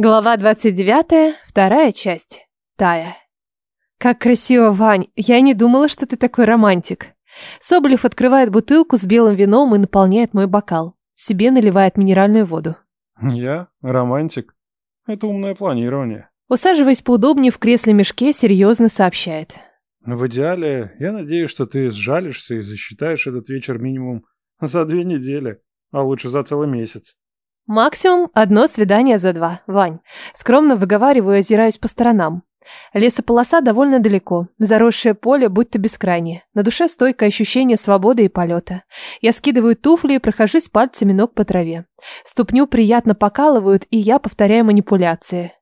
Глава 29, вторая часть. Тая. Как красиво, Вань. Я не думала, что ты такой романтик. Соболев открывает бутылку с белым вином и наполняет мой бокал. Себе наливает минеральную воду. Я? Романтик? Это умное планирование. Усаживаясь поудобнее в кресле-мешке, серьезно сообщает. В идеале, я надеюсь, что ты сжалишься и засчитаешь этот вечер минимум за две недели, а лучше за целый месяц. Максимум одно свидание за два, Вань. Скромно выговариваю, озираюсь по сторонам. Лесополоса довольно далеко, заросшее поле будто бескрайнее. На душе стойкое ощущение свободы и полета. Я скидываю туфли и прохожусь пальцами ног по траве. Ступню приятно покалывают, и я повторяю манипуляции.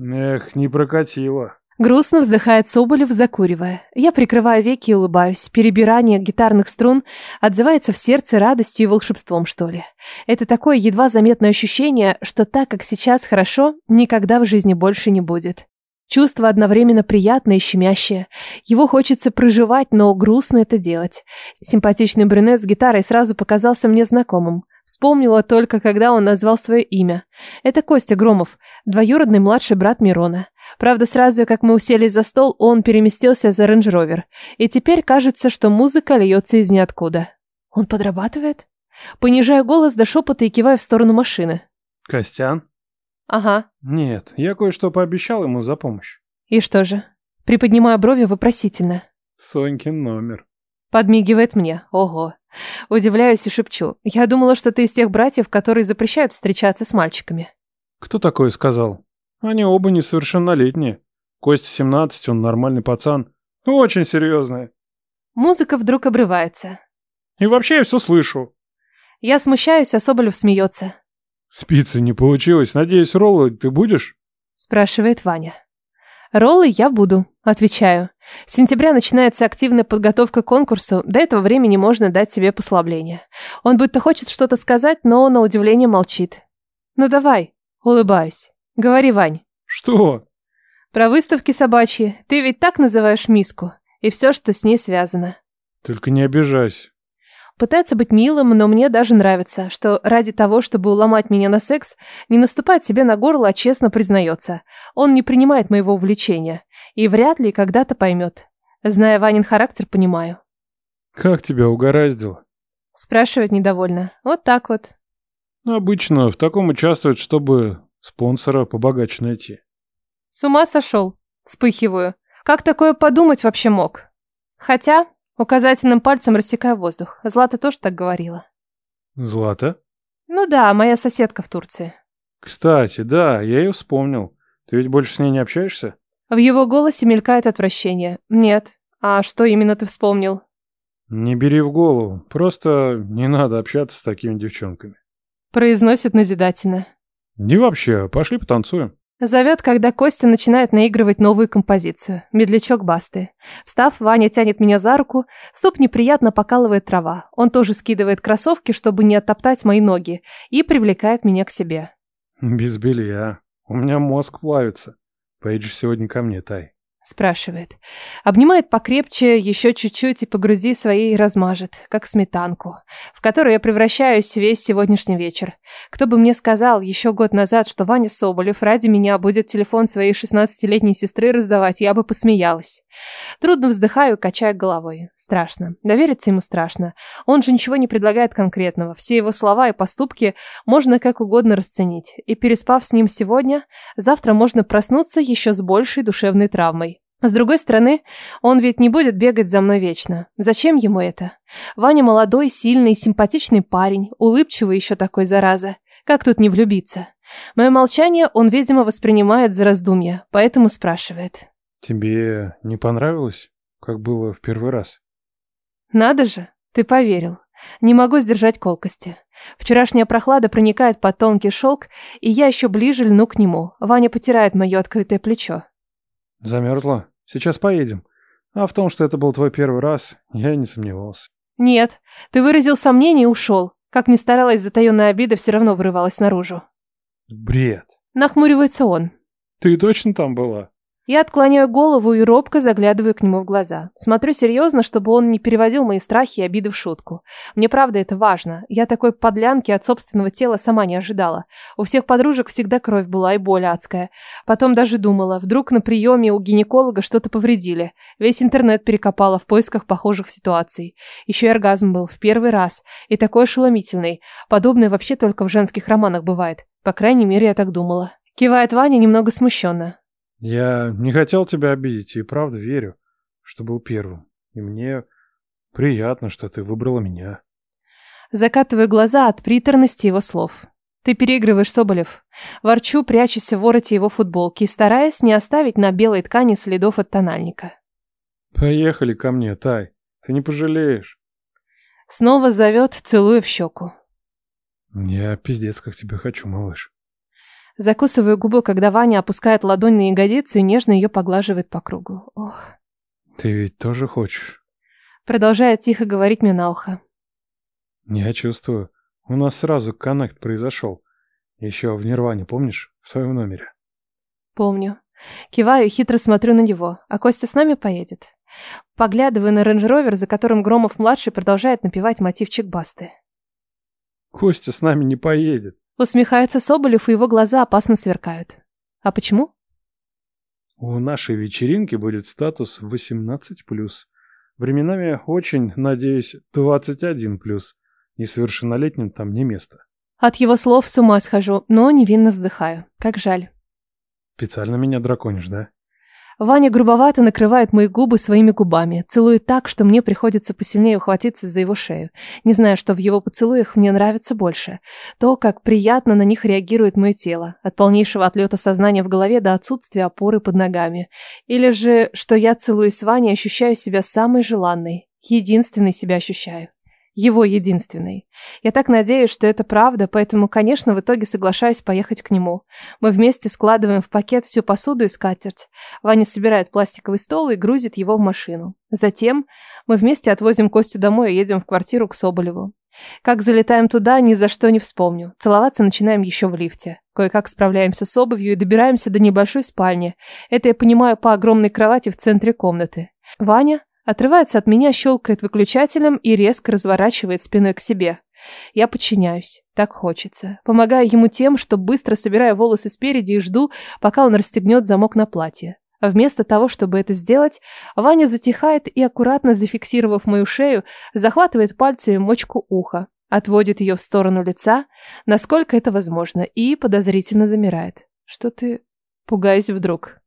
Эх, не прокатило. Грустно вздыхает Соболев, закуривая. Я прикрываю веки и улыбаюсь. Перебирание гитарных струн отзывается в сердце радостью и волшебством, что ли. Это такое едва заметное ощущение, что так, как сейчас хорошо, никогда в жизни больше не будет. Чувство одновременно приятное и щемящее. Его хочется проживать, но грустно это делать. Симпатичный брюнет с гитарой сразу показался мне знакомым. Вспомнила только, когда он назвал свое имя. Это Костя Громов, двоюродный младший брат Мирона. Правда, сразу, как мы уселись за стол, он переместился за рейндж-ровер. И теперь кажется, что музыка льется из ниоткуда. Он подрабатывает? Понижаю голос до шепота и киваю в сторону машины. Костян? Ага. Нет, я кое-что пообещал ему за помощь. И что же? Приподнимаю брови вопросительно. Сонькин номер. Подмигивает мне. Ого. Удивляюсь и шепчу. Я думала, что ты из тех братьев, которые запрещают встречаться с мальчиками. Кто такое сказал? Они оба несовершеннолетние. Костя 17, он нормальный пацан. Очень серьезный. Музыка вдруг обрывается. И вообще я все слышу. Я смущаюсь, а Соболев смеется. Спицы не получилось. Надеюсь, роллы ты будешь? Спрашивает Ваня. Роллы я буду, отвечаю. С сентября начинается активная подготовка к конкурсу. До этого времени можно дать себе послабление. Он будто хочет что-то сказать, но на удивление молчит. Ну давай, улыбаюсь. Говори, Вань. Что? Про выставки собачьи. Ты ведь так называешь миску. И все, что с ней связано. Только не обижайся. Пытается быть милым, но мне даже нравится, что ради того, чтобы уломать меня на секс, не наступает себе на горло, а честно признается. Он не принимает моего увлечения. И вряд ли когда-то поймет. Зная Ванин характер, понимаю. Как тебя угораздило? Спрашивает недовольно. Вот так вот. Обычно в таком участвуют, чтобы Спонсора побогаче найти. С ума сошел? Вспыхиваю. Как такое подумать вообще мог? Хотя, указательным пальцем рассекаю воздух. Злата тоже так говорила. Злата? Ну да, моя соседка в Турции. Кстати, да, я ее вспомнил. Ты ведь больше с ней не общаешься? В его голосе мелькает отвращение. Нет. А что именно ты вспомнил? Не бери в голову. Просто не надо общаться с такими девчонками. Произносит назидательно. Не вообще, пошли потанцуем. Зовет, когда Костя начинает наигрывать новую композицию. Медлячок Басты. Встав, Ваня тянет меня за руку. Стоп неприятно покалывает трава. Он тоже скидывает кроссовки, чтобы не оттоптать мои ноги. И привлекает меня к себе. Без белья. У меня мозг плавится. Поедешь сегодня ко мне, Тай. Спрашивает. Обнимает покрепче, еще чуть-чуть и по груди своей размажет, как сметанку, в которую я превращаюсь весь сегодняшний вечер. Кто бы мне сказал еще год назад, что Ваня Соболев ради меня будет телефон своей шестнадцатилетней сестры раздавать, я бы посмеялась. Трудно вздыхаю, качаю головой. Страшно. Довериться ему страшно. Он же ничего не предлагает конкретного. Все его слова и поступки можно как угодно расценить. И переспав с ним сегодня, завтра можно проснуться еще с большей душевной травмой. С другой стороны, он ведь не будет бегать за мной вечно. Зачем ему это? Ваня молодой, сильный, симпатичный парень, улыбчивый еще такой, зараза. Как тут не влюбиться? Мое молчание он, видимо, воспринимает за раздумья, поэтому спрашивает. Тебе не понравилось, как было в первый раз? Надо же, ты поверил. Не могу сдержать колкости. Вчерашняя прохлада проникает под тонкий шелк, и я еще ближе льну к нему. Ваня потирает мое открытое плечо. Замерзла? Сейчас поедем. А в том, что это был твой первый раз, я и не сомневался. Нет, ты выразил сомнение и ушел. Как ни старалась, затаенная обида все равно вырывалась наружу. Бред. Нахмуривается он. Ты точно там была? Я отклоняю голову и робко заглядываю к нему в глаза. Смотрю серьезно, чтобы он не переводил мои страхи и обиды в шутку. Мне правда это важно. Я такой подлянки от собственного тела сама не ожидала. У всех подружек всегда кровь была и боль адская. Потом даже думала, вдруг на приеме у гинеколога что-то повредили. Весь интернет перекопала в поисках похожих ситуаций. Еще и оргазм был в первый раз. И такой ошеломительный. Подобное вообще только в женских романах бывает. По крайней мере, я так думала. Кивает Ваня немного смущенно. Я не хотел тебя обидеть и правда верю, что был первым. И мне приятно, что ты выбрала меня. Закатываю глаза от приторности его слов. Ты переигрываешь, Соболев. Ворчу, прячась в вороте его футболки стараясь не оставить на белой ткани следов от тональника. Поехали ко мне, Тай. Ты не пожалеешь. Снова зовет, целуя в щеку. Я пиздец как тебя хочу, малыш. Закусываю губу, когда Ваня опускает ладонь на ягодицу и нежно ее поглаживает по кругу. Ох. Ты ведь тоже хочешь? Продолжает тихо говорить мне на ухо. Я чувствую. У нас сразу коннект произошел. Еще в Нирване, помнишь? В своем номере. Помню. Киваю и хитро смотрю на него. А Костя с нами поедет? Поглядываю на рейндж-ровер, за которым Громов-младший продолжает напевать мотивчик Басты. Костя с нами не поедет. Усмехается Соболев, и его глаза опасно сверкают. А почему? У нашей вечеринки будет статус 18+. Временами очень, надеюсь, 21+. Несовершеннолетним там не место. От его слов с ума схожу, но невинно вздыхаю. Как жаль. Специально меня драконишь, да? Ваня грубовато накрывает мои губы своими губами, целует так, что мне приходится посильнее ухватиться за его шею. Не знаю, что в его поцелуях мне нравится больше. То, как приятно на них реагирует мое тело. От полнейшего отлета сознания в голове до отсутствия опоры под ногами. Или же, что я целуюсь с Ваней, ощущаю себя самой желанной. Единственной себя ощущаю. Его единственный. Я так надеюсь, что это правда, поэтому, конечно, в итоге соглашаюсь поехать к нему. Мы вместе складываем в пакет всю посуду и скатерть. Ваня собирает пластиковый стол и грузит его в машину. Затем мы вместе отвозим Костю домой и едем в квартиру к Соболеву. Как залетаем туда, ни за что не вспомню. Целоваться начинаем еще в лифте. Кое-как справляемся с обувью и добираемся до небольшой спальни. Это я понимаю по огромной кровати в центре комнаты. Ваня Отрывается от меня, щелкает выключателем и резко разворачивает спиной к себе. Я подчиняюсь. Так хочется. Помогаю ему тем, что быстро собираю волосы спереди и жду, пока он расстегнет замок на платье. А вместо того, чтобы это сделать, Ваня затихает и, аккуратно зафиксировав мою шею, захватывает пальцами мочку уха, отводит ее в сторону лица, насколько это возможно, и подозрительно замирает. Что ты... Пугаюсь вдруг.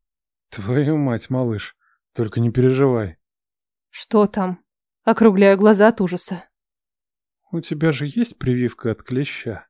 Твою мать, малыш, только не переживай. Что там? Округляю глаза от ужаса. У тебя же есть прививка от клеща?